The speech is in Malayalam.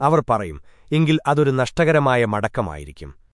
അവർ പറയും എങ്കിൽ അതൊരു നഷ്ടകരമായ മടക്കമായിരിക്കും.